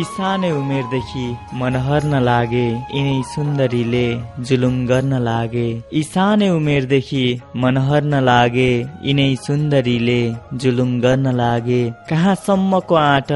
यी सानै उमेरदेखि मनहर नलागे यिनै सुन्दरीले जुलुम गर्न लागे। यी सानै उमेरदेखि मनहर नलागे यिनै सुन्दरीले जुलुम गर्न लागे। कहाँसम्मको आँट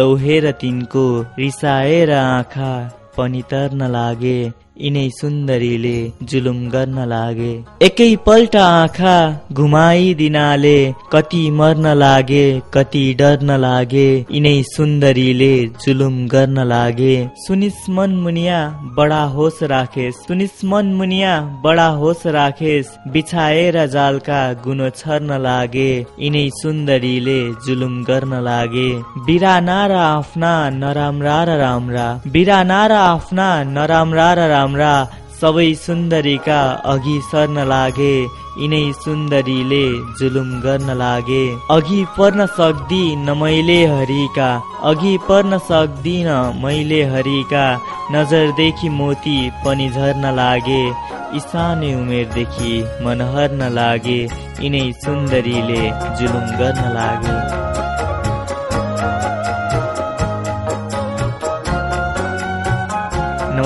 लौहेर तिनको रिसाएर आँखा पनि तर्न लागे। यिनै सुन्दरीले जुलुम गर्न लागे। एकै पल्ट आँखा घुमाइदिनाले कति मर्न लागे कति डर्न लागे यिनै सुन्दरीले जुलुम गर्न लागे। सुनिस मन मुनिया बडा होस राखेस। सुनिस मन मुनिया बडा होस राखेस। बिछाएर जालका गुनो छर्न लागे यिनै सुन्दरीले जुलुम गर्न लागे। बिराना र आफ्ना नराम्रा र राम्रा। बिराना र आफ्ना नराम्रा र राम्रा। हाम्रा सबै सुन्दरीका अघि सर्न लागे यिनै सुन्दरीले जुलुम गर्न लागे। अघि पर्न सक्दिन मैले हरिका अघि पर्न सक्दिन मैले हरिका। नजरदेखि मोती पनि झर्न लागे इसानै उमेरदेखि मनहर लागे यिनै सुन्दरीले जुलुम गर्न लागे।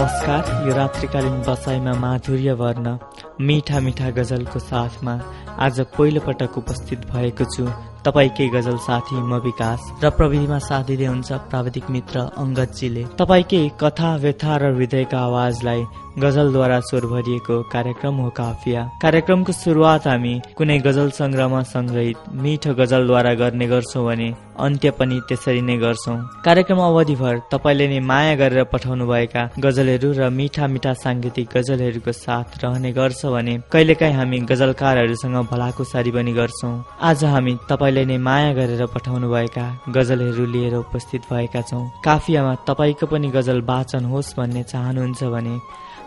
नमस्कार। यो रात्रिकालीन बसाइमा माधुर्य वर्ण मिठा मिठा गजलको साथमा आज पहिलोपटक उपस्थित भएको छु। तपाईँकै गजल साथी म विकास र प्रविधिमा साथ दिँदै हुन्छ प्राविधिक मित्र अङ्गतजीले। तपाईँकै कथा व्यथा र हृदयका आवाजलाई गजलद्वारा स्वर भरिएको कार्यक्रम हो काफिया। कार्यक्रमको सुरुवात हामी कुनै गजल सङ्ग्रहमा सङ्ग्रहित मिठो गजलद्वारा गर्ने गर्छौँ भने अन्त्य पनि त्यसरी नै गर्छौँ। कार्यक्रम अवधिभर तपाईँले नै माया गरेर पठाउनु भएका गजलहरू र मिठा मिठा साङ्गीतिक गजलहरूको साथ रहने गर्छ भने कहिलेकाहीँ हामी गजलकारहरूसँग भलाकुसारी पनि गर्छौँ। आज हामी तपाईँले नै माया गरेर पठाउनु भएका गजलहरू लिएर उपस्थित भएका छौँ। काफियामा तपाईँको पनि गजल वाचन होस् भन्ने चाहनुहुन्छ भने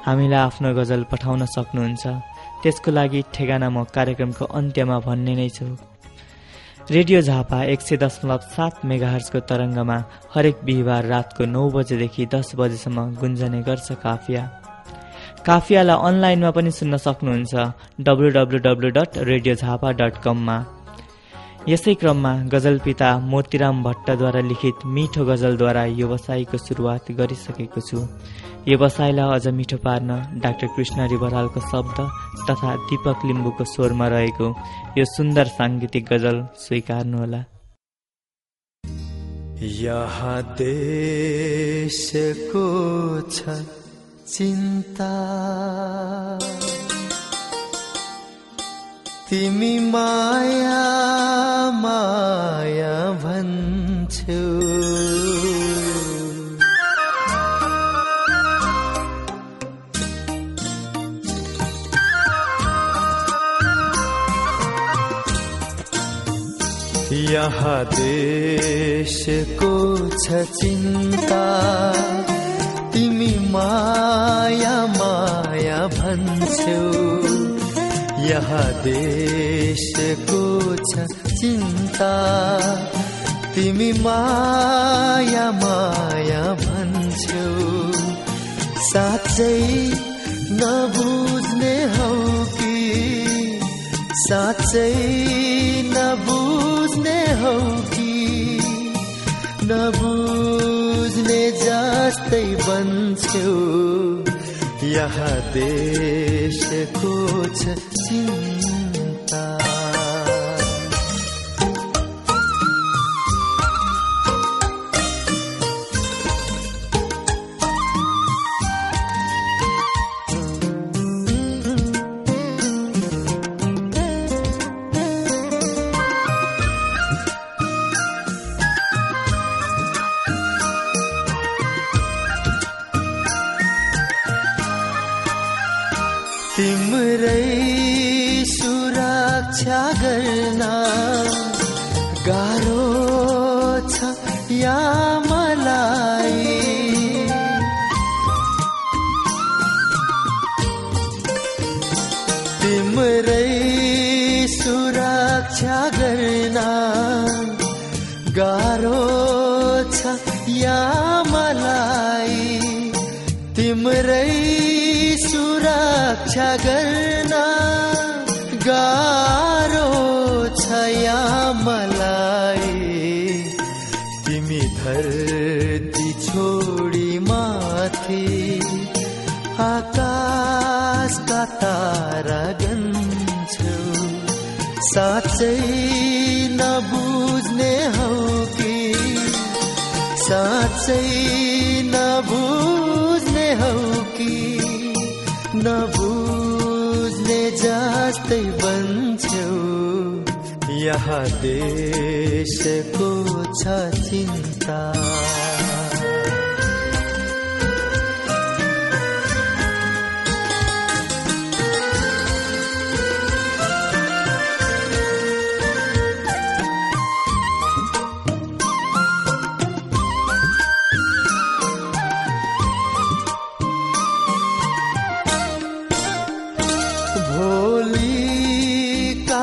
हामीलाई आफ्नो गजल पठाउन सक्नुहुन्छ। त्यसको लागि ठेगाना म कार्यक्रमको अन्त्यमा भन्ने नै छु। रेडियो झापा एक सय दशमलव सात मेगाहर्सको तरङ्गमा हरेक बिहिबार रातको नौ बजेदेखि दस बजेसम्म गुन्जने गर्छ काफिया। काफियालाई अनलाइनमा पनि सुन्न सक्नुहुन्छ। W W W dot radio Jhapa dot कममा। यसै क्रममा गजल पिता मोतीराम भट्टद्वारा लिखित मिठो गजलद्वारा व्यवसायको सुरुवात गरिसकेको छु। व्यवसायलाई अझ मिठो पार्न डाक्टर कृष्ण रिबरालको शब्द तथा दीपक लिम्बूको स्वरमा रहेको यो सुन्दर साङ्गीतिक गजल स्वीकार्नुहोला। यहाँ देशको छ चिन्ता। तिमी माया माया भन्छौ। यहाँ देशको छ चिन्ता। तिमी माया माया भन्छौ। यहाँ देशको छ चिन्ता तिमी माया माया भन्छौ। साँच्चै नबुझ्ने हौ कि? साँच्चै नबुझ्ने हौ कि? नबुझ्ने जस्तै बन्छौ यहाँ देशको छ चिन्ता तिम्रै सुरक्षा गर्न गाह्रो छ या रक्षा गर्न गाह्रो छ यहाँ मलाई। तिमी धरती छोडी माथि आकाश तारा गन्छु। साँच्चै नबुझ्ने हौ कि? साँच्चै नबुझ्ने हौ कि? न यहाँ देशको छ चिन्ता भोलिका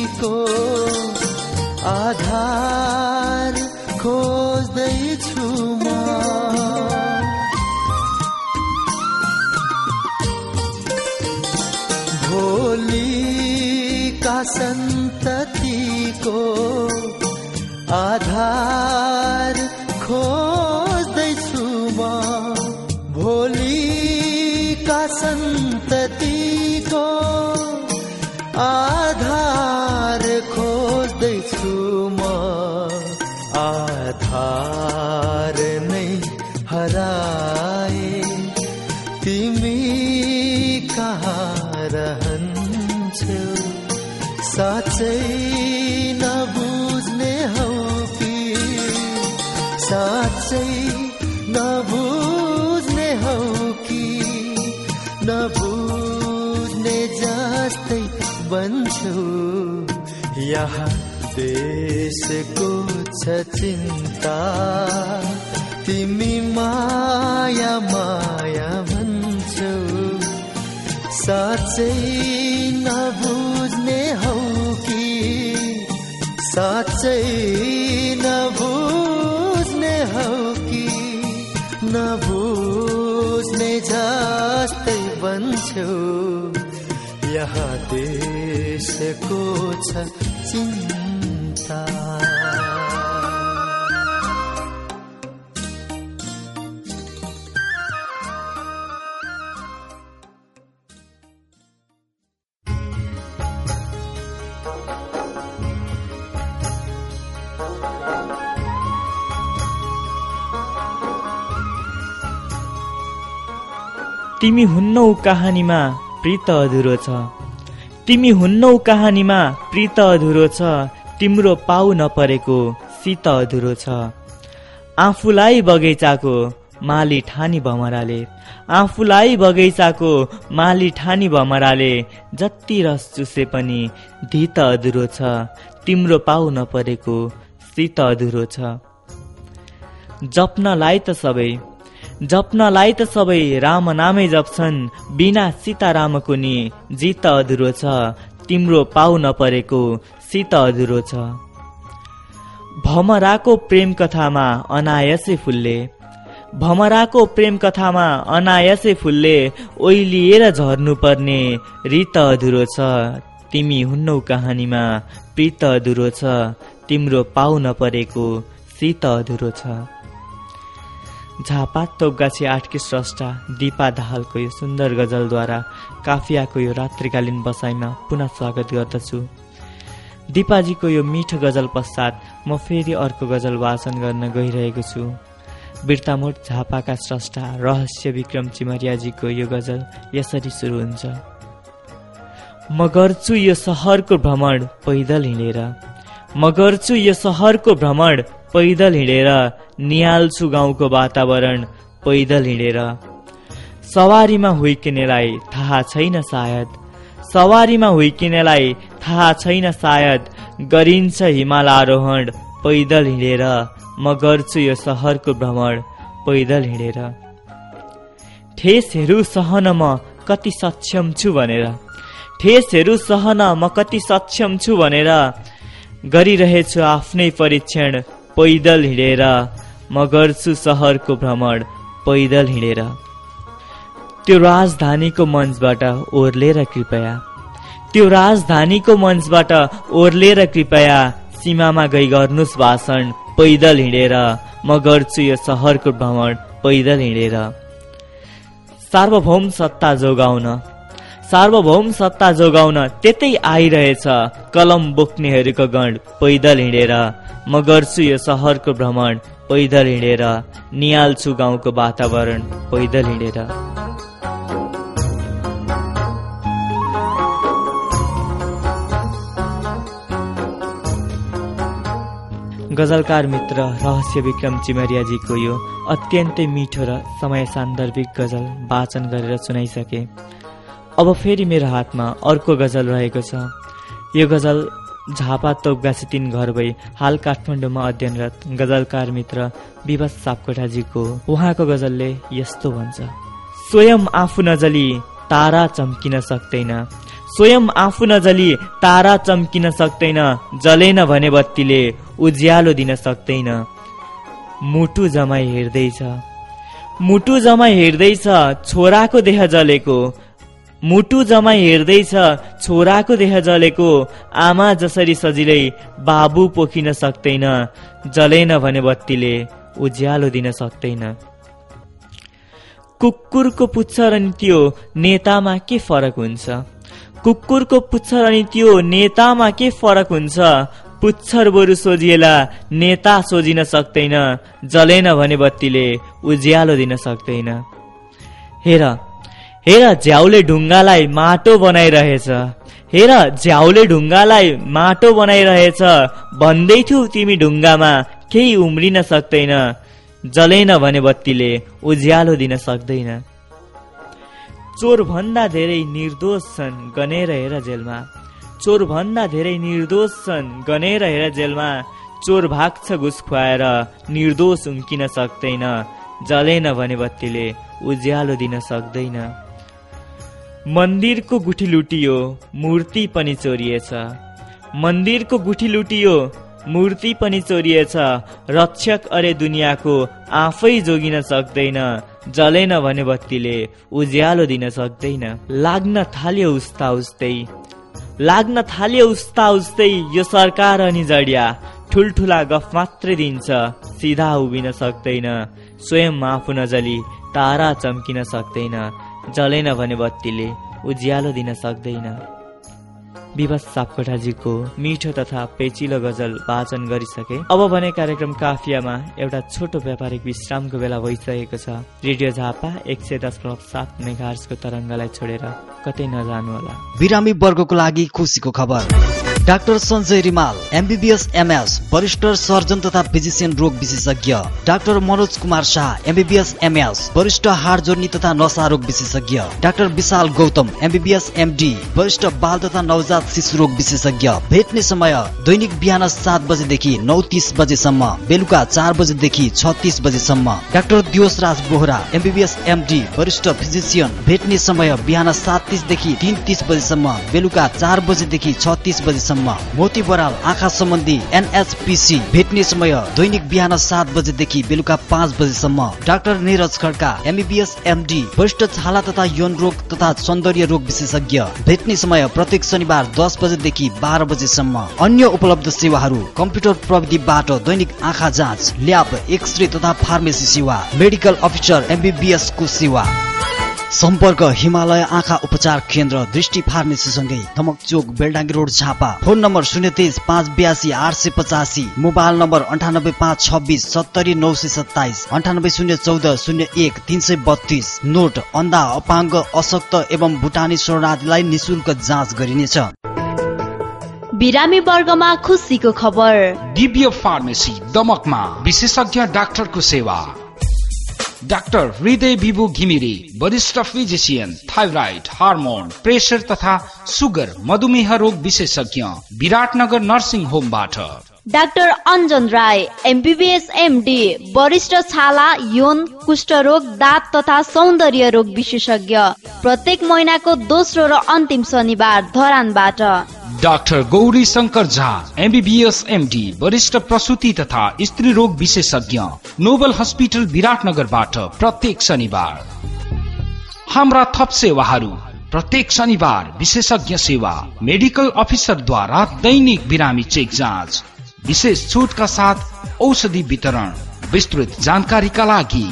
सन्ततिको आधार खोज्दैछु म। भोलिका सन्ततिको आधार चिन्ता तिमी माया माया भन्छौ साँच्चै नबुझ्ने हौ कि साँच्चै नबुझ्ने हौ कि नबुझ्ने जस्तै बन्छौ यहाँ देशको छ चिन्ता तिमी हुन्नौ कहानीमा प्रीत अधुरो छ। तिमी हुन्नौ कहानीमा प्रीत अधुरो छ तिम्रो पाउ नपरेको शीत अधुरो छ। आफूलाई बगैँचाको माली ठानी भमराले आफूलाई बगैँचाको माली ठानी भमराले जति रस चुसे पनि धित अधुरो छ तिम्रो पाउ नपरेको शीत अधुरो छ। जप्नलाई त सबै जप्नलाई त सबै राम नामै जप्छन् बिना सीतारामको नि जित अधुरो छ। तिम्रो पाउ नपरेको सीत अधुरो छ। भमराको प्रेम कथामा अनायसै फुलले। भमराको प्रेम कथामा अनायसै फुलले ओइलिएर झर्नुपर्ने रित अधुरो छ। तिमी हुन्नौ कहानीमा प्रीत अधुरो छ। तिम्रो पाउ नपरेको शीत अधुरो छ। झापा तोपगाछी आठकी स्रष्टा दिपा दाहालको यो सुन्दर गजलद्वारा काफियाको यो रात्रिकालीन बसाइमा पुनः स्वागत गर्दछु। दिपाजीको यो मिठो गजल पश्चात म फेरि अर्को गजल वाचन गर्न गइरहेको छु। बिर्तामोड झापाका स्रष्टा रहस्य विक्रम चिमरियाजीको यो गजल यसरी सुरु हुन्छ। म गर्छु यो सहरको भ्रमण पैदल हिँडेर। म गर्छु यो सहरको भ्रमण पैदल हिँडेर निहाल्छु गाउँको वातावरण पैदल हिँडेर। सवारीमा हुइकिनेलाई थाहा छैन सायद। सवारीमा हुइकिनेलाई थाहा छैन सायद। गरिन्छ हिमाल आरोहण पैदल हिँडेर म गर्छु यो सहरको भ्रमण पैदल हिँडेर। ठेसहरू सहन म कति सक्षम छु भनेर। ठेसहरू सहन म कति सक्षम छु भनेर। गरिरहेछु आफ्नै परीक्षण पैदल हिँडेर म गर्छु सहरको भ्रमण पैदल हिँडेर। त्यो राजधानीको मञ्चबाट ओर्लेर कृपया। त्यो राजधानीको मञ्चबाट ओर्लेर कृपया सीमामा गई गर्नुहोस् भाषण पैदल हिँडेर म गर्छु यो सहरको भ्रमण पैदल हिँडेर। सार्वभौम सत्ता जोगाउन सार्वभौम सत्ता जोगाउन त्यतै आइरहेछ। कलम बोक्नेहरूको गण पैदल हिँडेर म गर्छु यो सहरको भ्रमण पैदल हिँडेर निहाल्छु गाउँको वातावरण पैदल हिँडेर। गजलकार मित्र रहस्य विक्रम चिमरियाजीको यो अत्यन्तै मिठो र समय सान्दर्भिक गजल वाचन गरेर सुनाइसके। अब फेरि मेरो हातमा अर्को गजल रहेको छ। यो गजल झापा तोपगासी तिन घर भई हाल काठमाडौँमा अध्ययनरत गजलकार मित्र विवास सापकोटाजीको उहाँको गजलले यस्तो भन्छ। स्वयं आफू नजली तारा चम्किन सक्दैन स्वयं आफू नजली तारा चम्किन सक्दैन जलेन भने बत्तीले उज्यालो दिन सक्दैन मुटु जमाई हेर्दैछ। मुटु जमाई हेर्दैछ छोराको देह जलेको। मुटु जमाई हेर्दैछ छोराको देह जलेको आमा जसरी सजिलै बाबु पोखिन सक्दैन जलेन भने बत्तीले उज्यालो दिन सक्दैन। कुकुरको पुच्छर अनि त्यो नेतामा के फरक हुन्छ? कुकुरको पुच्छर अनि त्यो नेतामा के फरक हुन्छ? पुच्छर बरु सोझिएला नेता सोझिन सक्दैन जलेन भने बत्तीले उज्यालो दिन सक्दैन। हेर हेर झ्याउले ढुङ्गालाई माटो बनाइरहेछ। हेर झ्याउले ढुङ्गालाई माटो बनाइरहेछ। भन्दै थियौ तिमी ढुङ्गामा केही उम्रिन सक्दैन। जलेन भने बत्तीले उज्यालो दिन सक्दैन। चोर भन्दा धेरै निर्दोष छन् गनेर हेर जेलमा। चोर भन्दा धेरै निर्दोष छन् गनेर हेर जेलमा। चोर भाग्छ घुस खुवाएर निर्दोष उम्किन सक्दैन। जलेन भने बत्तीले उज्यालो दिन सक्दैन। मन्दिरको गुठी लुटियो मूर्ति पनि चोरिएछ। मन्दिरको गुठी लुटियो मूर्ति पनि चोरिएछ। रक्षक अरे दुनियाँको आफै जोगिन सक्दैन जलेन भने बत्तीले उज्यालो दिन सक्दैन। लाग्न थाल्यो उस्ता उस्तै। लाग्न थाल्यो उस्ता उस्तै यो सरकार अनि जडिया ठुल्ठुला गफ मात्रै दिन्छ सिधा उभिन सक्दैन। स्वयं आफू नजली तारा चम्किन सक्दैन। जलेन भने बत्तीले उज्यालो दिन सक्दैन। विवास सापकोटाजीको मिठो तथा पेचिलो गजल वाचन गरिसके। अब भने कार्यक्रम काफियामा एउटा छोटो व्यापारिक विश्रामको बेला भइसकेको छ। रेडियो झापा एक सय दशमलव सात मेघार्सको तरङ्गलाई छोडेर कतै नजानुहोला। बिरामी वर्गको लागि खुसीको खबर। Doctor Sanjay Rimal MBBS MS वरिष्ठ सर्जन तथा फिजिसियन रोग विशेषज्ञ। Doctor Manoj Kumar Shah MBBS MS वरिष्ठ हाड जोड्नी तथा नशा रोग विशेषज्ञ। Doctor Vishal Gautam MBBS MD वरिष्ठ बाल तथा नवजात शिशु रोग विशेषज्ञ। भेट्ने समय दैनिक बिहान सात बजेदेखि नौ तिस बजेसम्म बेलुका चार बजेदेखि छ तिस बजेसम्म। Doctor Diwas Raj Bohara MBBS MD वरिष्ठ फिजिसियन। भेट्ने समय बिहान सात तिसदेखि तिन तिस बजेसम्म बेलुका चार बजेदेखि छ तिस बजेसम्म। बजेसम्म मोती बराल आँखा सम्बन्धी एनएचपिसी भेट्ने समय दैनिक बिहान सात बजेदेखि बेलुका पाँच बजेसम्म doctor Niraj Khadka MBBS MD वरिष्ठ छाला तथा यौन रोग तथा सौन्दर्य रोग विशेषज्ञ भेट्ने समय प्रत्येक शनिबार दस बजेदेखि बाह्र बजेसम्म अन्य उपलब्ध सेवाहरू कम्प्युटर प्रविधिबाट दैनिक आँखा जाँच ल्याब एक्सरे तथा फार्मेसी सेवा मेडिकल अफिसर एमबिबिएस को सेवा। सम्पर्क हिमालय आँखा उपचार केन्द्र दृष्टि फार्मेसीसँगै Damak Chowk Beldangi road Jhapa. Phone number शून्य तेइस पाँच बयासी आठ सय पचासी। मोबाइल नम्बर अन्ठानब्बे पाँच छब्बिस सत्तरी नौ सय सत्ताइस। अन्ठानब्बे शून्य चौध शून्य एक तिन सय बत्तिस। नोट अन्धा अपाङ्ग अशक्त एवं भुटानी शरणार्थीलाई निशुल्क जाँच गरिनेछ। बिरामी वर्गमा खुसीको खबर। दिव्य फार्मेसी दमकमा। विशेषज्ञ डाक्टरको सेवा। डाक्टर हृदय विभु घिमिरे वरिष्ठ फिजिसियन थाइराइड हार्मोन प्रेसर तथा सुगर मधुमेह रोग विशेषज्ञ Biratnagar nursing होमबाट। Doctor Anjan Rai MBBS MD वरिष्ठ छाला यौन कुष्ठरोग दाँत तथा सौन्दर्य रोग विशेषज्ञ। प्रत्येक महिनाको दोस्रो र अन्तिम शनिबार धरानबाट। Doctor Gauri Shankar Jha MBBS MD वरिष्ठ प्रसुति तथा स्त्री रोग विशेषज्ञ नोबल हस्पिटल विराटनगरबाट प्रत्येक शनिबार। हाम्रा थप सेवाहरू प्रत्येक शनिबार विशेषज्ञ सेवा मेडिकल अफिसरद्वारा दैनिक बिरामी चेक जाँच। विशेष छुटका साथ औषधि वितरण। विस्तृत जानकारीका लागि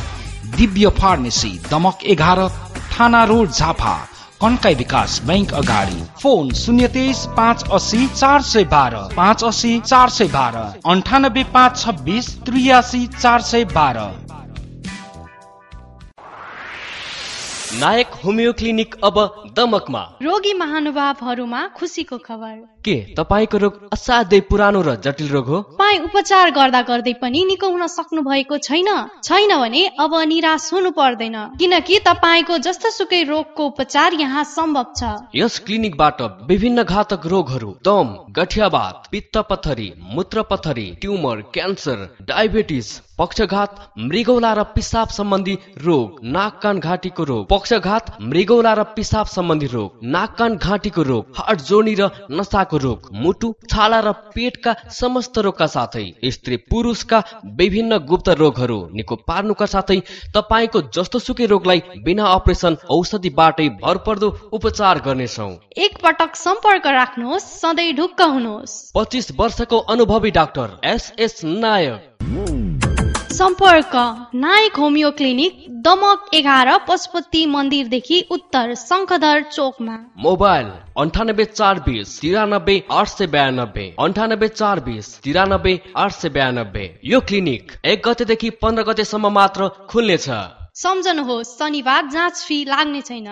दिव्य फार्मेसी दमक एघार थाना रोड झापा। कन्काई विकास बैंक अगाडि। फोन शून्य तेइस पाँच असी चार सय बाह्र पाँच असी चार सय बाह्र अन्ठानब्बे पाँच छब्बिस त्रियासी चार सय बाह्र। नायक होमियो क्लिनिक अब दमकमा। रोगी महानुभावहरूमा खुसीको खबर। के? तपाईँको रोग असाध्यै पुरानो र जटिल रोग हो। तपाईँ उपचार गर्दा गर्दै पनि निको हुन सक्नु भएको छैन। छैन भने अब निराश हुनु पर्दैन। किनकि तपाईँको जस्तो सुकै रोगको उपचार यहाँ सम्भव छ। यस क्लिनिकबाट विभिन्न घातक रोगहरू दम गठियावात पित्त पथरी मूत्र पथरी ट्युमर क्यान्सर डायबिटिस पक्षघात मृगौला र पिसाब सम्बन्धी रोग नाक कान घाँटीको रोग पक्षघात मृगौला र पिसाब सम्बन्धी रोग नाक कान घाँटीको रोग हार्ट जोर्नी र नसाको रोग मुटु छाला र पेटका समस्त रोगका साथै स्त्री पुरुषका विभिन्न गुप्त रोगहरू निको पार्नुका साथै तपाईँको जस्तो सुकै रोगलाई बिना अपरेसन औषधिबाटै भरपर्दो उपचार गर्नेछौ। एक पटक सम्पर्क राख्नुहोस् सधैँ ढुक्क हुनुहोस्। पच्चिस वर्षको अनुभवी डाक्टर एस एस नायक। सम्पर्क नायक होमियो क्लिनिक दमक एघार पशुपति मन्दिरदेखि उत्तर शङ्खधर चोकमा। मोबाइल अन्ठानब्बे चार बिस तिरानब्बे आठ सय बयानब्बे अन्ठानब्बे चार बिस तिरानब्बे आठ सय बयानब्बे। यो क्लिनिक एक गतेदेखि पन्ध्र गतेसम्म मात्र खुल्नेछ। सम्झनुहोस् शनिबार जाँच फी लाग्ने छैन।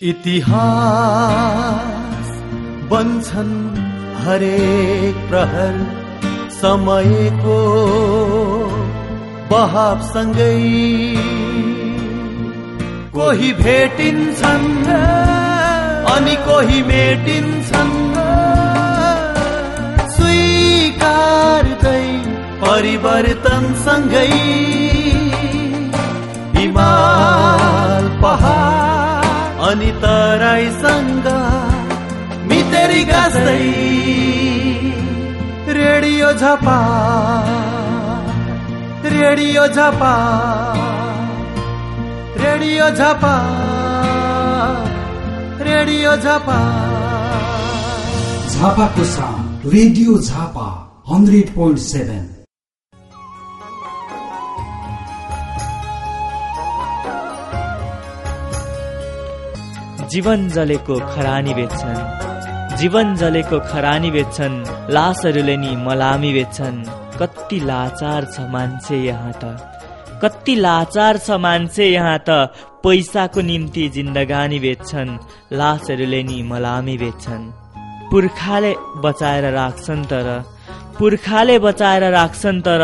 इतिहास बन्छन् हरेक प्रहर। समयको बहावसँगै कोही भेटिन्छन् अनि कोही मेटिन्छन्। स्वीकार्दै परिवर्तनसँगै हिमाल पहाड अनि तराईसँग मितेरी गाँस्दै radio Jhapa radio Jhapa radio Jhapa radio Jhapa. झापाको साथ radio Jhapa hundred point seven. जीवन जलेको खरानी बेच्छन्। जीवन जलेको खरानी बेच्छन् लासहरूले नि मलामी बेच्छन्। कति लाचार छ मान्छे यहाँ त। कति लाचार छ मान्छे यहाँ त। पैसाको निम्ति जिन्दगानी बेच्छन् लासहरूले नि मलामी बेच्छन्। पुर्खाले बचाएर राख्छन् तर पुर्खाले बचाएर राख्छन् तर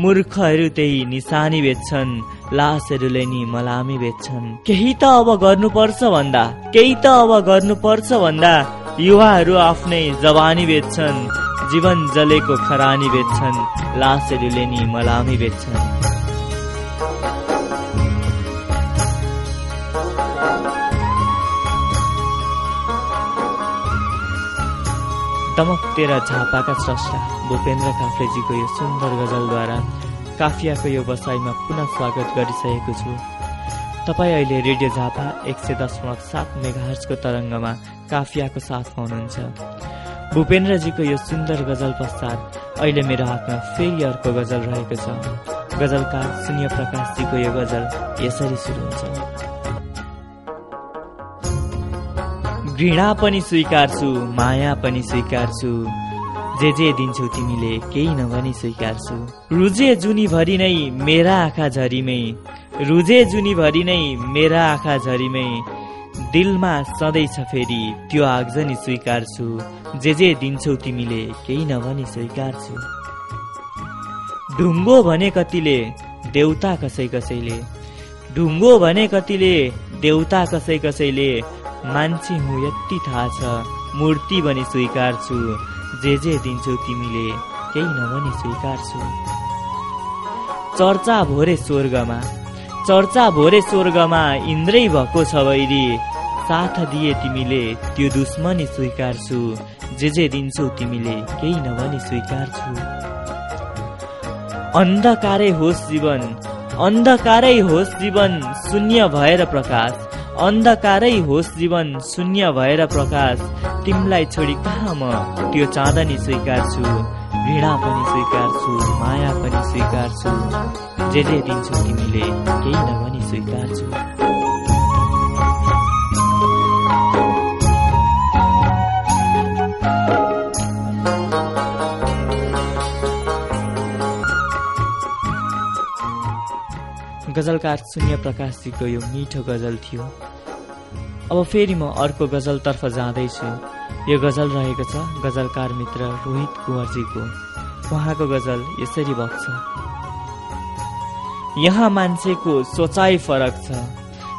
मूर्खहरू त्यही निशानी बेच्छन् लासहरूले नि मलामी बेच्छन्। केही त अब गर्नुपर्छ भन्दा केही त अब गर्नुपर्छ भन्दा युवाहरू आफ्नै जवानी बेच्छन् जीवन जलेको खरानी बेच्छन् लासहरूले नि मलामी बेच्छन्। दमक तेह्र झापाका स्रष्टा भूपेन्द्र काफ्लेजीको यो सुन्दर गजलद्वारा काफियाको यो बसाइमा पुनः स्वागत गरिसकेको छु। तपाईँ अहिले रेडियो झापा एक सय दशमलव सात मेगाहर्सको तरङ्गमा काफियाको साथमा हुनुहुन्छ। भूपेन्द्रजीको यो सुन्दर गजल पश्चात अहिले मेरो हातमा फेरि अर्को गजल रहेको छ। गजलकार शून्य प्रकाशजीको यो गजल यसरी सुरु हुन्छ। घृणा पनि स्वीकार्छु माया पनि स्वीकार्छु। जे जे दिन्छौ तिमीले केही नभनी स्वीकार्छु। रुजे जुनीभरि नै मेरा आँखा झरीमै रुजे जुनीभरि नै मेरा आँखा झरीमै दिलमा सधैँ छ फेरि त्यो आगजनी स्वीकार्छु। जे जे दिन्छौ तिमीले केही नभनी स्वीकार्छु। ढुङ्गो भने कतिले देउता कसै कसैले। ढुङ्गो भने कतिले देउता कसै कसैले। मान्छे हुँ यति थाहा छ मूर्ति भने स्वीकार्छु। जे जे दिन्छौ तिमीले केही नभनी स्वीकार्छु। चर्चा भोरे स्वर्गमा चर्चा भोरे स्वर्गमा इन्द्रै भएको छ वैरी। साथ दिए तिमीले त्यो दुश्मनी स्वीकार्छु। जे जे दिन्छौ तिमीले केही नभनी स्वीकार्छु। अन्धकारै होस् जीवन अन्धकारै होस् जीवन शून्य भएर प्रकाश। अन्धकारै होस् जीवन शून्य भएर प्रकाश। तिमीलाई छोडी कहाँ म त्यो चाँदनी स्वीकार्छु घृणा पनि स्वीकार्छु माया पनि स्वीकार्छु। जे जे दिन्छौ तिमीले केही नभनी स्वीकार्छु। गजलकार शून्य प्रकाशजीको यो मिठो गजल थियो। अब फेरि म अर्को गजलतर्फ जाँदैछु। यो गजल रहेको छ गजलकार मित्र रोहित कुँवरजीको। उहाँको गजल यसरी बग्छ। यहाँ मान्छेको सोचाइ फरक छ।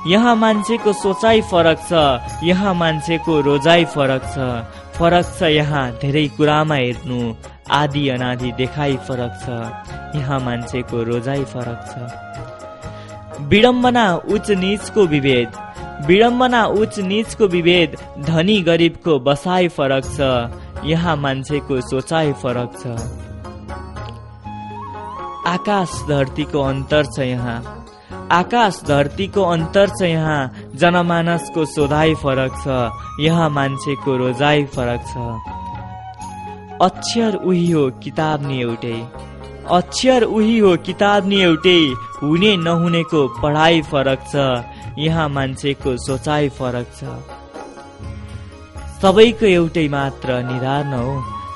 यहाँ मान्छेको सोचाइ फरक छ। यहाँ मान्छेको रोजाइ फरक छ। फरक छ यहाँ धेरै कुरामा हेर्नु। आदि अनादि देखाइ फरक छ। यहाँ मान्छेको रोजाइ फरक छ। विडम्बना उच्च निचको विभेद। विडम्बना उच्च निचको विभेद धनी गरिबको बसाइ फरक छ। यहाँ मान्छेको सोचाइ फरक छ। आकाश धरतीको अन्तर छ यहाँ। आकाश धरतीको अन्तर छ यहाँ। जनमानसको सोधाइ फरक छ। यहाँ मान्छेको रोजाइ फरक छ। अक्षर उही हो किताब नि एउटै अक्षर उही हो किताब नि एउटै हुने नहुनेको पढाइ फरक छ। यहाँ मान्छेको सोचाइ फरक छ। सबैको एउटै मात्र निधार हो।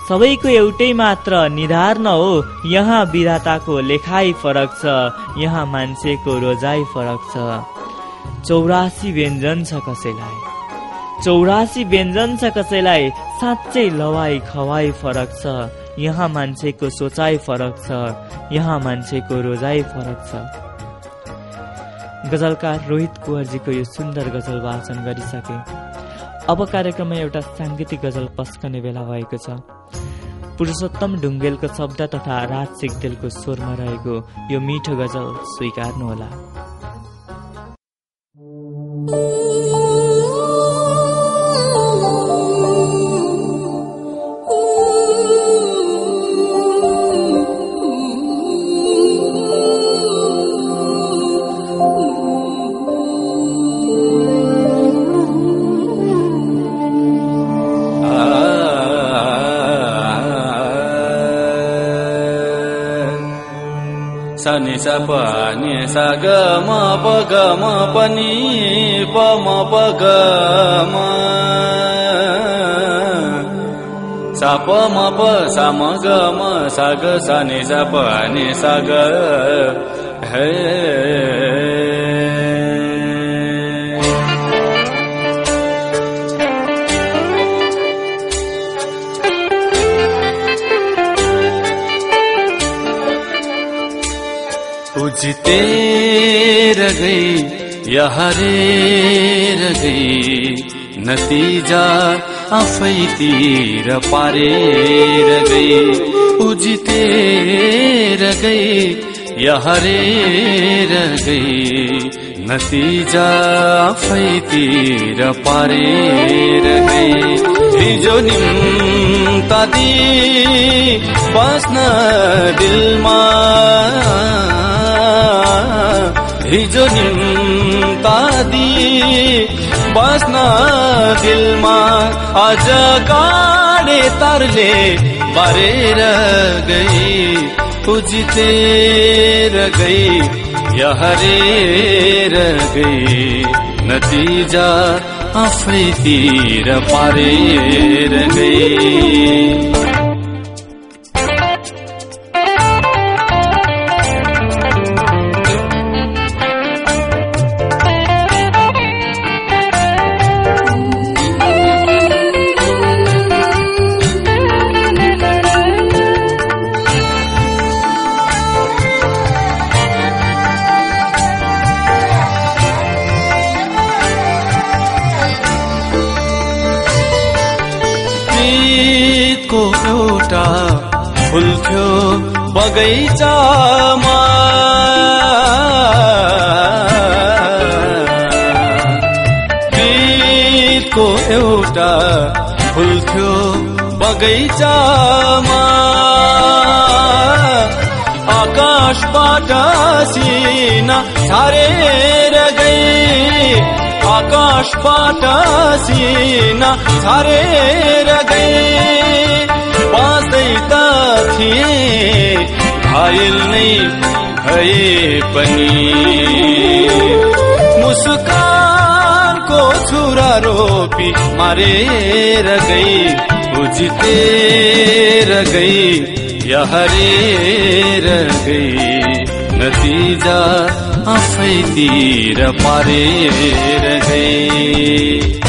सबैको एउटै मात्र निधार हो। यहाँ विधाताको लेखाइ फरक छ। यहाँ मान्छेको रोजाइ फरक छ। चौरासी व्यञ्जन छ कसैलाई। चौरासी व्यञ्जन छ कसैलाई। साँच्चै लवाई खवाई फरक छ। यहाँ मान्छेको सोचाइ फरक छ यहाँ मान्छेको रोजाइ फरक छ। गजलकार रोहित कुवरजीको यो सुन्दर गजल वाचन गरिसके। अब कार्यक्रममा एउटा साङ्गीतिक गजल पस्कने बेला भएको छ। पुरुषोत्तम ढुङ्गेलको शब्द तथा राज सिगदेलको स्वरमा रहेको यो मिठो गजल स्वीकार्नुहोला। सा प नि सा ग म प प म प ग म सा प म प सा म ग म सा ग सा नि सा प नि सा ग हे जितेर गई या हरेर गई नतिजा आफैतिर पारेर गई उजितेर गई या हरेर गई नतिजा आफैतिर पारेर गई हिजो निम्तादी बस्न दिलमा हिजो निम्तादी बस्न दिलमा अझ काडे तरले बारेर गई उजितेर गई यहरेर गई नतिजा आफैतिर पारेर गई। बगैँचामा गीतको एउटा फुल थियो बगैँचामा आकाशबाट सिना छारेर गई। आकाशबाट सिना छारेर गई। थिए घायल नै भए पनि मुस्कानको छुरा रोपी मारेर गई उजितेर गई या हरेर गई। नतिजा आफैतिर पारेर गई।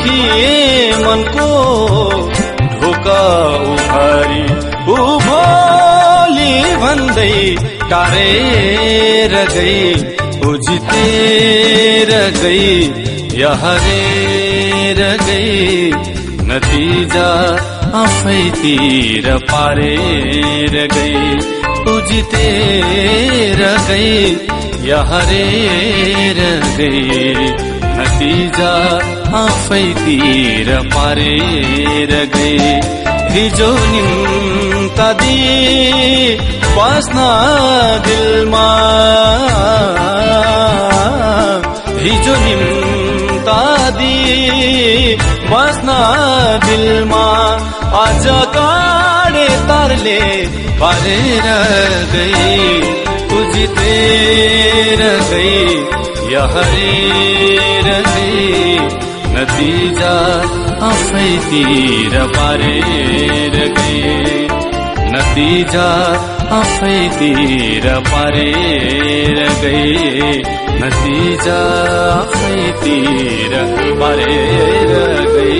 पर्खिए मनको ढोका उभारी उभोली भन्दै टारेर गई उजितेर गई या हरेर गई नतिजा आफैतिर पारेर गई उजितेर गई या हरेर गई नतिजा आफैतिर पारेर गई हिजो निम्ता बस्न दिलमा। हिजो निम्ता बस्न दिलमा। आज काडे तरले पारेर गई उजितेर गई या हरेर गई नतिजा आफैतिर पारेर गई नतिजा आफैतिर पारेर गई नतिजा आफैतिर पारेर गई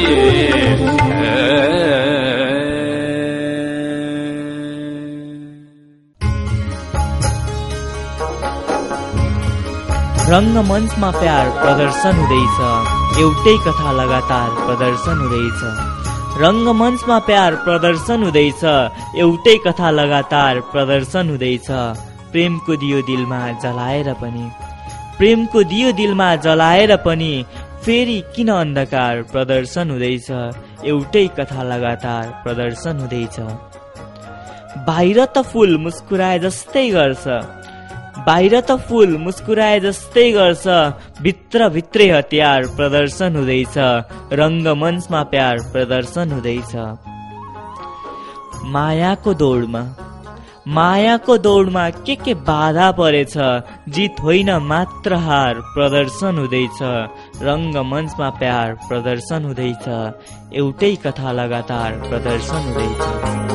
रङ्गमञ्चमा प्यार प्रदर्शन हुँदैछ। एउटै कथा लगातार प्रदर्शन हुँदैछ। रङ्गमञ्चमा प्यार प्रदर्शन हुँदैछ। एउटै कथा लगातार प्रदर्शन हुँदैछ। प्रेमको दियो दिलमा जलाएर पनि। प्रेमको दियो दिलमा जलाएर पनि फेरि किन अन्धकार प्रदर्शन हुँदैछ? एउटै कथा लगातार प्रदर्शन हुँदैछ। बाहिर त फुल मुस्कुराए जस्तै गर्छ। बाहिर त फुल मुस्कुराए जस्तै गर्छ। भित्र भित्रै हतियार प्रदर्शन हुँदैछ। रङ्गमञ्चमा प्यार प्रदर्शन हुँदैछ। मायाको दौडमा। मायाको दौडमा के के बाधा परेछ। जित होइन मात्र हार प्रदर्शन हुँदैछ। रङ्गमञ्चमा प्यार प्रदर्शन हुँदैछ। एउटै कथा लगातार प्रदर्शन हुँदैछ।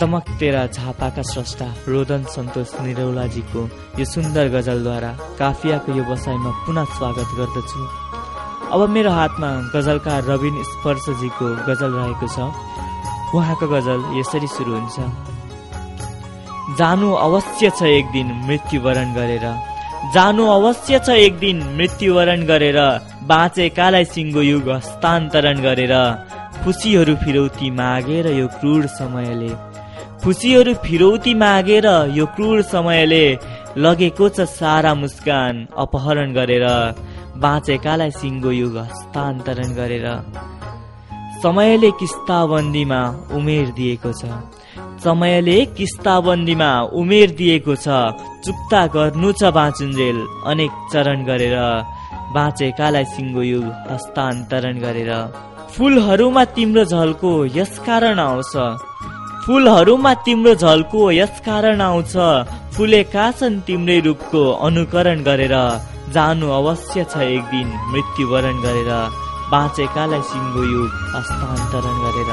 दमक तेरा झापाका स्रष्टा रोदन सन्तोष निरौलाजीको यो सुन्दर गजलद्वारा काफियाको यो बसाइमा पुनः स्वागत गर्दछु। अब मेरो हातमा गजलकार रविन स्पर्शजीको गजल रहेको छ। उहाँको गजल यसरी सुरु हुन्छ। जानु अवश्य छ एक दिन मृत्युवरण गरेर। जानु अवश्य छ एक दिन मृत्युवरण गरेर। बाँचेकालाई सिङ्गो युग हस्तान्तरण गरेर। खुसीहरू फिरौती मागेर यो क्रूर समयले। खुसीहरू फिरौती मागेर यो क्रूर समयले लगेको छ सारा मुस्कान। अपहरण गरेर बाँचेकालाई सिङ्गो युग हस्तान्तरण गरेर। समयले किस्ताबन्दीमा उमेर दिएको छ। समयले किस्ताबन्दीमा उमेर दिएको छ। चुक्ता गर्नु छ बाँचुन्जेल अनेक चरण गरेर। बाँचेकालाई सिङ्गो युग हस्तान्तरण गरेर। फुलहरूमा तिम्रो झल्को यस कारण आउँछ। फुलहरूमा तिम्रो झल्को यस कारण आउँछ। फुलेका छन् तिम्रै रूपको अनुकरण गरेर जानु अवश्य छ एक दिन मृत्युवरण गरेर बाँचेकालाई सिङ्गो युग हस्तान्तरण गरेर।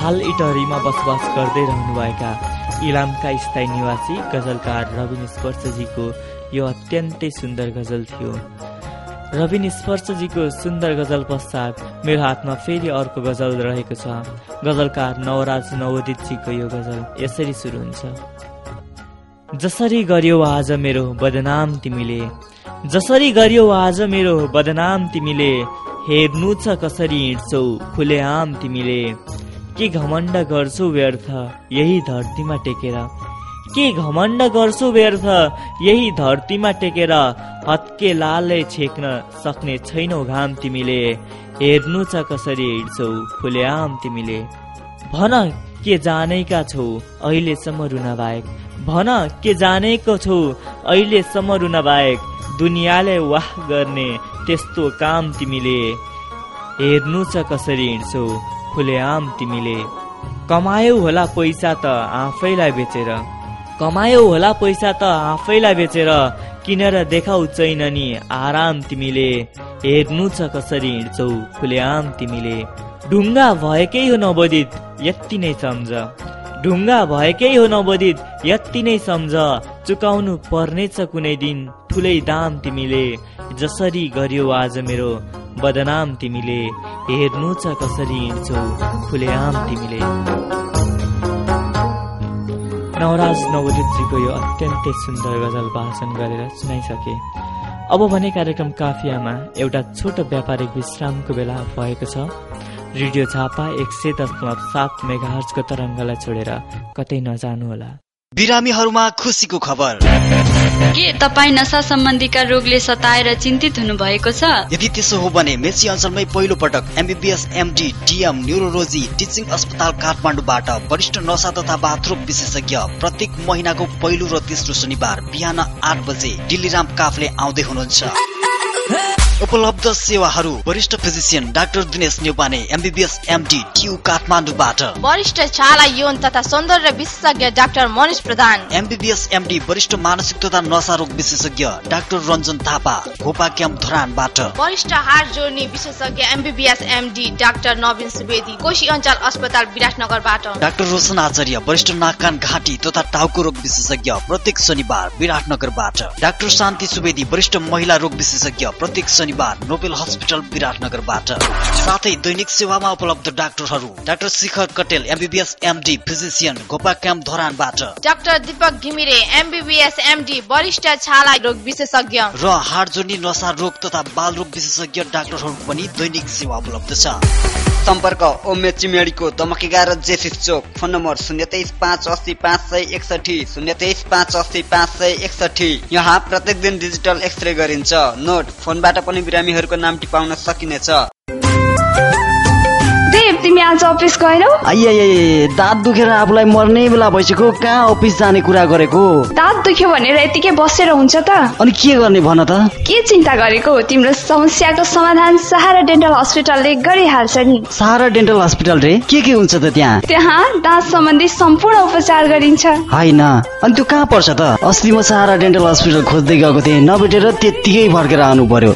हाल इटहरीमा बसोबास गर्दै रहनुभएका इलामका स्थायी निवासी गजलकार रविन स्पर्शजीको यो अत्यन्तै सुन्दर गजल थियो। रविन स्पर्शजीको सुन्दर गजल पश्चात मेरो हातमा फेरि अर्को गजल रहेको छ। गजलकार नवराज नवोदितजीको यो गजल यसरी सुरु हुन्छ। जसरी गर्यो आज मेरो बदनाम तिमीले जसरी गर्यो आज मेरो बदनाम तिमीले हेर्नु छ कसरी हिँड्छौ खुलेआम तिमीले। के घमण्ड गर्छौ व्यर्थ यही धरतीमा टेकेर के घमण्ड गर्छु व्यर्थ यही धरतीमा टेकेर हत्के लालले छेक्न सक्ने छैनौ घाम तिमीले। हेर्नु छ कसरी हिँड्छौ खुलेआम तिमीले। भन के जानेका छौ अहिलेसम्म रुन बाहेक भन के जानेको छौ अहिलेसम्म रुन बाहेक दुनियाँले वाह गर्ने त्यस्तो काम तिमीले। हेर्नु छ कसरी हिँड्छौ खुलेआम तिमीले। कमायौ होला पैसा त आफैलाई बेचेर। कमायौ होला पैसा त आफैलाई बेचेर। किनेर देखाउ छैन नि। आराम तिमीले। हेर्नु छ कसरी हिँड्छौ। खुलेआम तिमीले। ढुङ्गा भएकै हो नवोदित। यति नै सम्झ। ढुङ्गा भएकै हो नवोदित। यति नै सम्झ। चुकाउनु पर्नेछ कुनै दिन। ठुलै दाम तिमीले। जसरी गर्यो आज मेरो। बदनाम तिमीले। हेर्नु छ कसरी हिँड्छौ। खुलेआम तिमीले। नवराज नवोदितजीको यो अत्यन्तै सुन्दर गजल भाषण गरेर सुनाइसके। अब भने कार्यक्रम काफियामा एउटा छोटो व्यापारिक विश्रामको बेला भएको छ। रेडियो झापा एक सय दशमलव सात मेगाहर्जको तरङ्गलाई छोडेर कतै नजानुहोला। बिरामीहरूमा खुसीको खबर। के तपाईँ नसा सम्बन्धीका रोगले सताएर चिन्तित हुनु भएको छ? यदि त्यसो हो भने मेची अञ्चलमै पहिलो पटक MBBS MD DM neurology teaching अस्पताल काठमाडौँबाट वरिष्ठ नसा तथा बाथरुम विशेषज्ञ प्रत्येक महिनाको पहिलो र तेस्रो शनिबार बिहान आठ बजे डिल्लीराम काफले आउँदै हुनुहुन्छ। उपलब्ध सेवाहरू वरिष्ठ physician doctor Dinesh Neupane MBBS MD TU काठमाडौँबाट। वरिष्ठ छाला यौन तथा सौन्दर्य विशेषज्ञ doctor Manish Pradhan. MBBS MD वरिष्ठ मानसिक तथा नशा रोग विशेषज्ञ डाक्टर रञ्जन थापा गोपा क्याम्प धरानबाट। वरिष्ठ हार जोड्ने विशेषज्ञ MBBS MD doctor Navin Subedi Koshi अञ्चल अस्पताल विराटनगरबाट। डाक्टर रोशन आचार्य वरिष्ठ नाक कान घाँटी तथा टाउको रोग विशेषज्ञ प्रत्येक शनिबार विराटनगरबाट। डाक्टर शान्ति सुवेदी वरिष्ठ महिला रोग विशेषज्ञ प्रत्येक शनिबार नोबेल हस्पिटल विराटनगरबाट। साथै दैनिक सेवामा उपलब्ध डाक्टरहरू doctor Shikhar Katel MBBS MD physician Gopa camp धरानबाट। Doctor Deepak Ghimire MBBS MD वरिष्ठ छाला रोग विशेषज्ञ। र हाड जोड्ने नसा रोग तथा बाल रोग विशेषज्ञ डाक्टरहरू पनि दैनिक सेवा उपलब्ध छ। सम्पर्क ओमे चिमेडीको दमक एघार जेसिस चोक। फोन नम्बर शून्य तेइस पाँच अस्सी पाँच सय एकसठी शून्य तेइस पाँच अस्सी पाँच सय एकसठी यहाँ प्रत्येक दिन डिजिटल एक्सरे गरिन्छ। नोट फोनबाट पनि बिरामीहरूको नाम टिपाउन सकिनेछ। तिमी आज अफिस गएनौ? दाँत दुखेर आफूलाई मर्ने बेला भइसक्यो। कहाँ अफिस जाने कुरा गरेको? दाँत दुख्यो भनेर यतिकै बसेर हुन्छ त। अनि के गर्ने भन त? के चिन्ता गरेको? तिम्रो समस्याको समाधान सहारा डेन्टल हस्पिटलले गरिहाल्छ नि। सहारा डेन्टल हस्पिटल रे? के के हुन्छ त त्यहाँ? त्यहाँ दाँत सम्बन्धी सम्पूर्ण उपचार गरिन्छ। होइन। अनि त्यो कहाँ पर्छ त? अस्ति म सहारा डेन्टल हस्पिटल खोज्दै गएको थिएँ। नभेटेर त्यतिकै फर्केर आउनु पर्यो।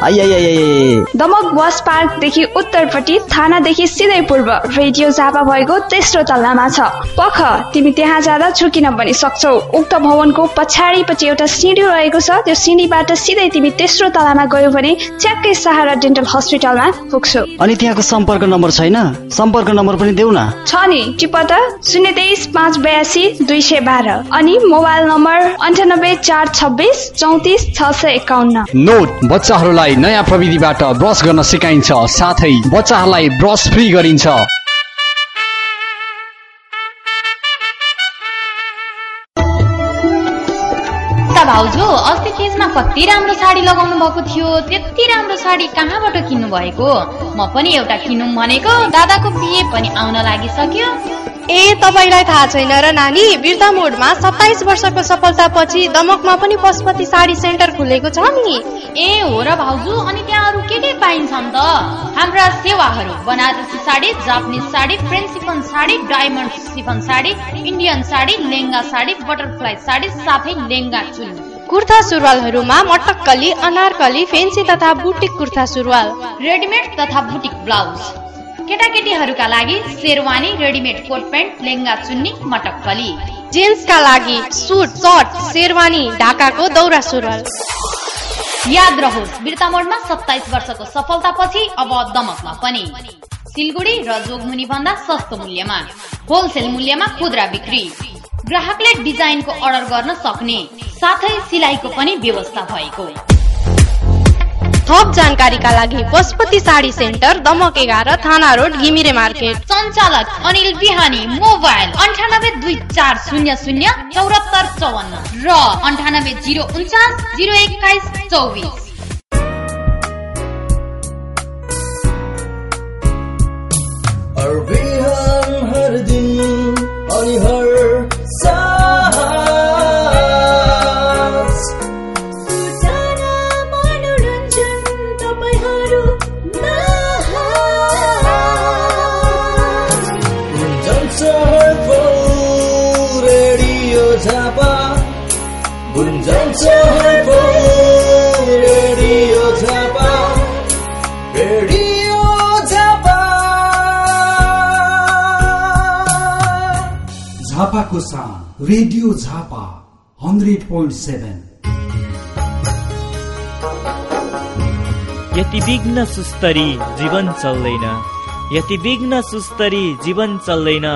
दमक बस पार्कदेखि उत्तरपट्टि थानादेखि सिधै पूर्व रेडियो झापा भएको तेस्रो तल्लामा छ। पख तिमी त्यहाँ जाँदा छुकिन पनि सक्छौ। उक्त भवनको पछाडिपट्टि एउटा सिँढी रहेको छ। त्यो सिँढीबाट सिधै तिमी तेस्रो तलामा गयो भने च्याक्कै सहारा डेन्टल हस्पिटलमा पुग्छौ। अनि त्यहाँको सम्पर्क नम्बर छैन? सम्पर्क नम्बर पनि देऊ न। छ नि टिप त। शून्य तेइस पाँच बयासी दुई सय बाह्र। अनि मोबाइल नम्बर अन्ठानब्बे चार छब्बिस चौतिस छ सय एकाउन्न। नोट बच्चाहरूलाई बच्चाहरूलाई नयाँ प्रविधिबाट ब्रस गर्न सिकाइन्छ। साथै बच्चाहरूलाई ब्रस फ्री गरिन्छ। भाउजू अस्ति तिजमा कति राम्रो साडी लगाउनु भएको थियो? त्यति राम्रो साडी कहाँबाट किन्नु भएको म पनि एउटा किनौँ भनेको दादाको बिहे पनि आउन लागिसक्यो। ए तपाईँलाई थाहा छैन र नानी बिर्ता मोडमा सत्ताइस वर्षको सफलतापछि दमकमा पनि पशुपति साडी सेन्टर खुलेको छ नि। ए हो र भाउजू अनि त्यहाँ अरू के के पाइन्छन् त? हाम्रा सेवाहरू Banarasi sari Japanese sari French chiffon sari diamond chiffon sari Indian sari lehenga sari butterfly sari साथै लेङ्गा चुन्नी कुर्ता सुरुवालहरूमा मटक्कली अनारकली फेन्सी तथा बुटिक कुर्ता सुरुवाल रेडिमेड तथा बुटिक ब्लाउज। केटाकेटीहरूका लागि sherwani readymade coat pant lehenga chunni मटक्कली। जेन्ट्सका लागि सुट सर्ट शेरवानी ढाकाको दौरा सुरुवाल। याद रहोस् बिर्तामोडमा सत्ताइस वर्षको सफलतापछि अब दमकमा पनि। सिलगढी र जोगमुनि भन्दा सस्तो मूल्यमा होलसेल मूल्यमा खुद्रा बिक्री। ग्राहकले डिजाइनको अर्डर गर्न सक्ने साथै सिलाइको पनि व्यवस्था भएको। थप जानकारीका लागि पशुपति साडी सेन्टर दमक एघार थाना रोड घिमिरे मार्केट। सञ्चालक अनिल बिहानी मोबाइल अन्ठानब्बे दुई चार शून्य शून्य चौरात्तर चौवन्न र अन्ठानब्बे जिरो उन्चास जिरो एक्काइस चौबिस। झापाको साथ radio Jhapa hundred point seven. यति विघ्न सुस्तरी जीवन चल्दैन। यति विघ्न सुस्तरी जीवन चल्दैन।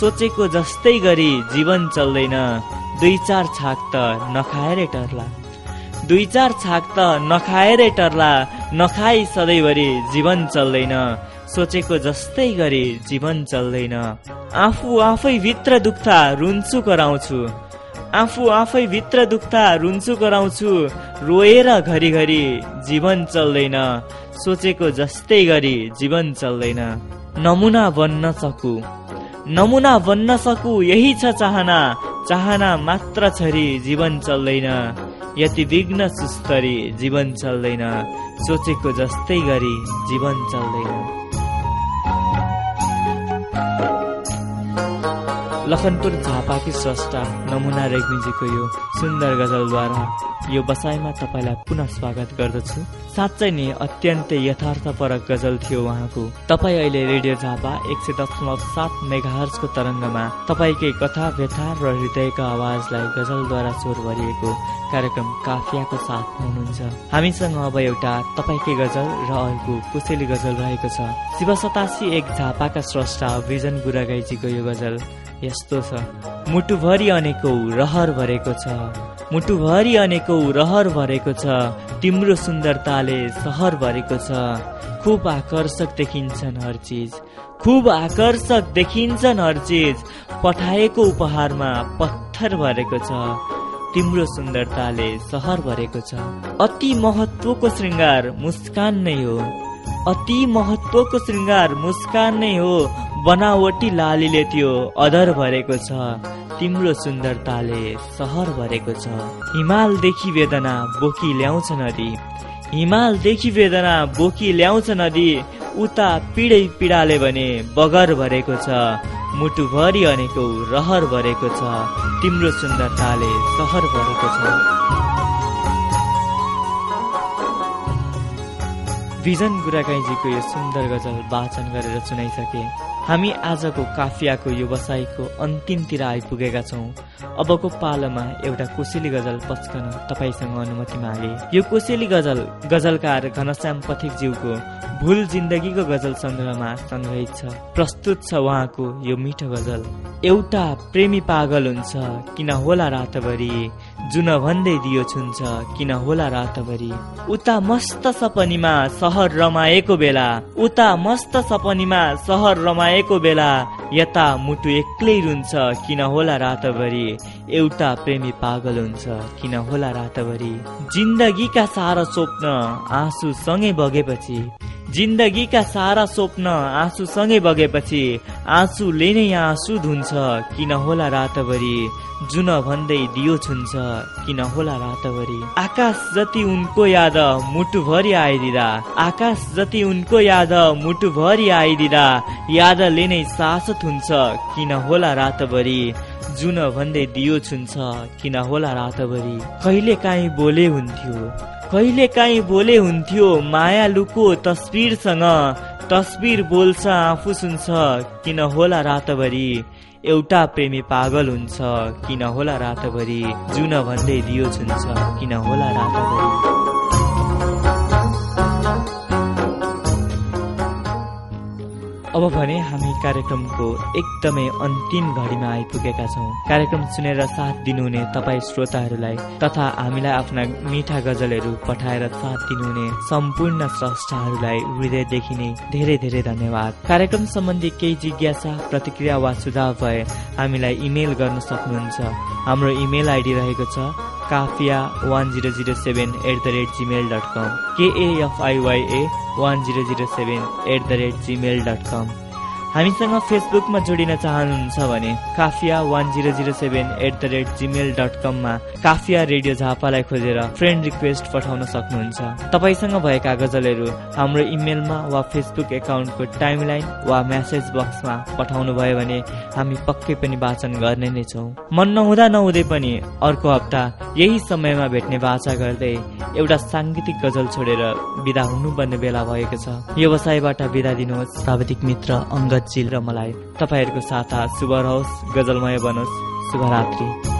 सोचेको जस्तै गरी जीवन चल्दैन। दुई चार छाक त नखाएरै टर्ला। दुई चार छाक त नखाएरै टर्ला। नखाई सधैँभरि जीवन चल्दैन। सोचेको जस्तै गरी जीवन चल्दैन। आफू आफै भित्र दुख्दा रुन्छु कराउँछु। आफू आफै भित्र दुख्दा रुन्छु कराउँछु। रोएर घरिघरि जीवन चल्दैन। सोचेको जस्तै गरी जीवन चल्दैन। नमुना बन्न सकु। नमुना बन्न सकु यही छ चाहना। चाहना मात्र छरी जीवन चल्दैन। यति विघ्न सुस्तरी जीवन चल्दैन। सोचेको जस्तै गरी जीवन चल्दैन। लखनपुर झापाकी स्रष्टा नमुना रेग्मीजीको यो सुन्दर गजलद्वारा यो बसाइमा तपाईँलाई पुनः स्वागत गर्दछु। साँच्चै नै अत्यन्तै यथार्थपरक गजल थियो उहाँको। तपाईँ अहिले रेडियो झापा एक सय दशमलव सात मेगाहर्जको तरङ्गमा तपाईँकै कथा व्यथा र हृदयका आवाजलाई गजलद्वारा स्वर भरिएको कार्यक्रम काफियाको साथ हुनुहुन्छ। हामीसँग अब एउटा तपाईँकै गजल र अर्को कुशेली गजल रहेको छ। शिव सतासी एक झापाका स्रष्टा विजन गुरागाईजीको यो गजल। यस्तो छ। मुटुभरि अनेकौ रहर भरेको छ। मुटुभरि अनेकौ रहर भरेको छ। तिम्रो सुन्दरताले सहर भरेको छ। खुब आकर्षक देखिन्छन् हर चिज। खुब आकर्षक देखिन्छन् हर चिज। पठाएको उपहारमा पत्थर भरेको छ। तिम्रो सुन्दरताले सहर भरेको छ। अति महत्वको श्रृङ्गार मुस्कान नै हो। अति महत्वको श्रृङ्गार मुस्कान नै हो। बनावटी लालीले त्यो अधर भरेको छ तिम्रो सुन्दरताले सहर भरेको छ। हिमालदेखि वेदना बोकी ल्याउँछ नदी। हिमालदेखि वेदना बोकी ल्याउँछ नदी। उता पीडै पीडाले भने बगर भरेको छ मुटुभरि अनेकौ रहर भरेको छ तिम्रो सुन्दरताले सहर भरेको छ। विजन गुरागाईजीको यो सुन्दर गजल वाचन गरेर सुनाइसके। हामी आजको काफियाको यो बसाइको अन्तिमतिर आइपुगेका छौँ। अबको पालोमा एउटा कोसेली गजल पस्कन तपाईँसँग अनुमति मागे। यो कोसेली गजल गजलकार घनश्याम पथिकज्यूको भुल जिन्दगीको गजल सङ्ग्रहमा सङ्ग्रहित छ। प्रस्तुत छ उहाँको यो मिठो गजल। एउटा प्रेमी पागल हुन्छ किन होला रातभरि? जुन भन्दै दियो छुन्छ किन होला रातभरि? उता मस्त सपनीमा सहर रमाएको बेला उता मस्त सपनीमा सहर रमाएको बेला यता मुटु एक्लै रुन्छ किन होला रातभरि? एउटा प्रेमी पागल हुन्छ। किन होला रातभरि? जिन्दगीका सारा स्वप्न आँसु सँगै बगेपछि जिन्दगीका सारा स्वप्न आँसु सँगै बगेपछि आँसुले नै आँसु धुन्छ। किन होला रातभरि? जुन भन्दै दियो छुन्छ। किन होला रातभरि? आकाश जति उनको याद मुटुभरि आइदिँदा आकाश जति उनको याद मुटुभरि आइदिँदा यादले नै सासत हुन्छ किन होला रातभरि? जुन भन्दै दियो छुन्छ किन होला रातभरि? कहिले काहीँ बोले हुन्थ्यो। कहिले काहीँ बोले हुन्थ्यो मायालुको तस्बिरसँग तस्बिर बोल्छ आफू सुन्छ किन होला रातभरि? एउटा प्रेमी पागल हुन्छ किन होला रातभरि? जुन भन्दै दियो छुन्छ किन होला रातभरि? अब भने हामी कार्यक्रमको एकदमै अन्तिम घडीमा आइपुगेका छौँ। कार्यक्रम सुनेर साथ दिनुहुने तपाईँ श्रोताहरूलाई तथा हामीलाई आफ्ना मिठा गजलहरू पठाएर साथ दिनुहुने सम्पूर्ण स्रष्टाहरूलाई हृदयदेखि नै धेरै धेरै धन्यवाद। कार्यक्रम सम्बन्धी केही जिज्ञासा प्रतिक्रिया वा सुझाव भए हामीलाई इमेल गर्न सक्नुहुन्छ। हाम्रो इमेल आइडी रहेको छ Kafiya one zero zero seven at the rate Gmail dot com. K F I Y A 107 at the rate हामीसँग फेसबुकमा जोडिन चाहनुहुन्छ भने Kafiya one zero zero seven at the rate Gmail dot कममा Kafiya radio झापालाई खोजेर friend request पठाउन सक्नुहुन्छ। तपाईँसँग भएका गजलहरू हाम्रो इमेलमा वा फेसबुक एकाउन्टको टाइमलाइन वा म्यासेज बक्समा पठाउनु भयो भने हामी पक्कै पनि वाचन गर्ने नै छौँ। मन नहुँदा नहुँदै पनि अर्को हप्ता यही समयमा भेट्ने बाचा गर्दै एउटा साङ्गीतिक गजल छोडेर विदा हुनुपर्ने बेला भएको छ। व्यवसायबाट विदा दिनुहोस्। प्राविधिक मित्र अङ्ग गज्जिल र मलाई तपाईँहरूको साथा शुभ रहोस् गजलमय बनोस्। शुभरात्रि।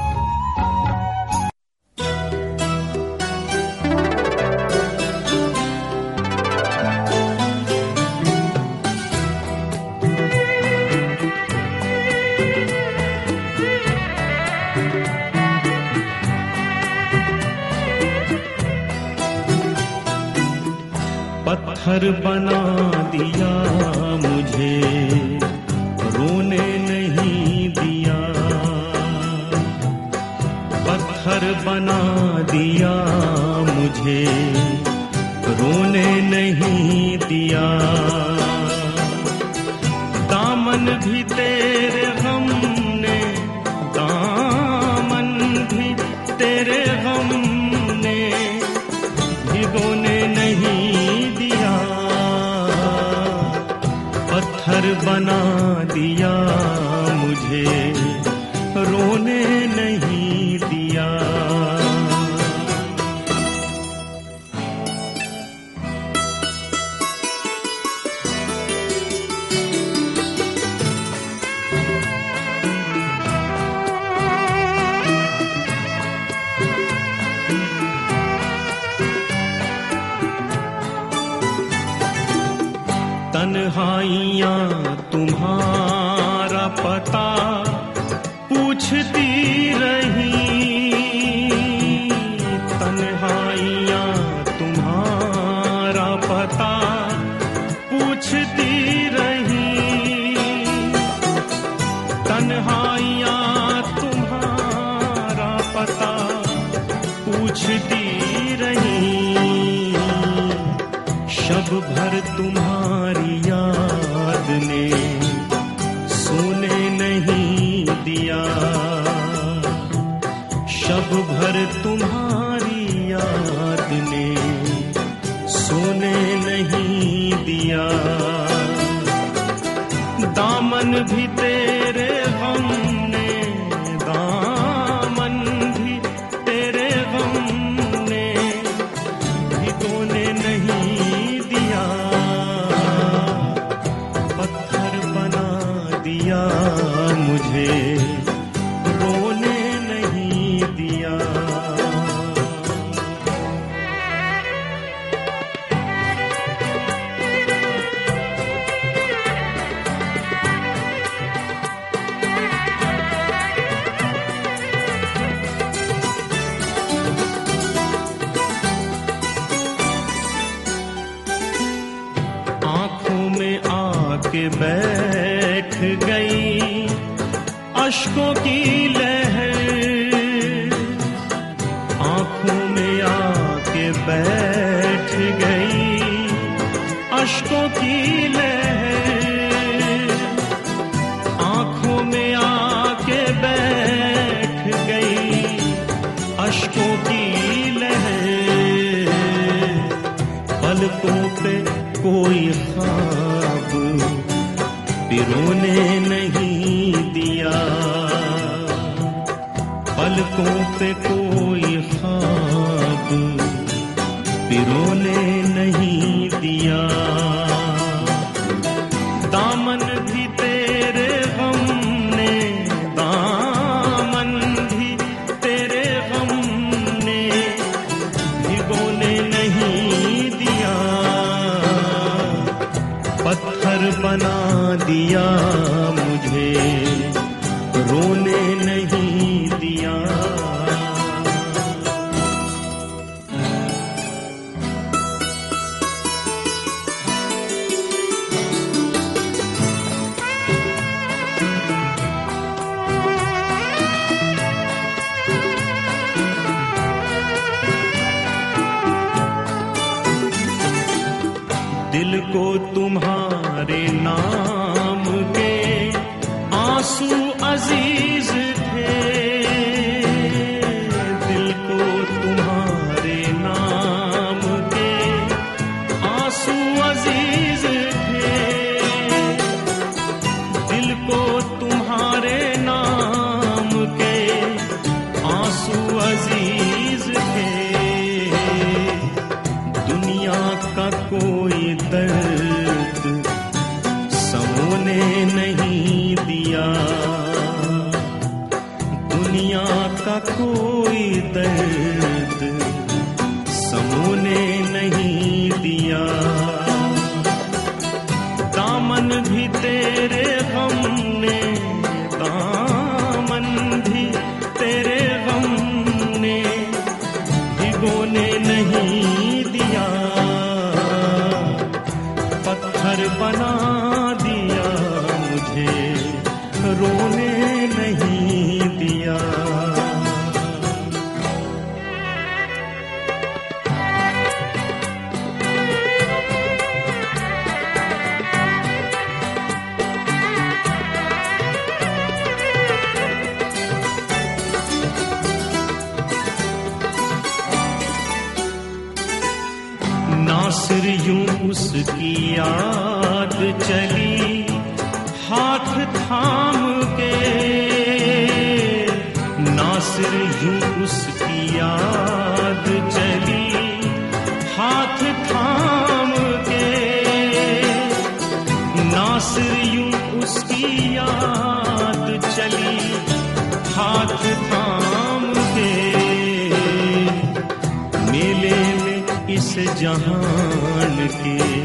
जहान के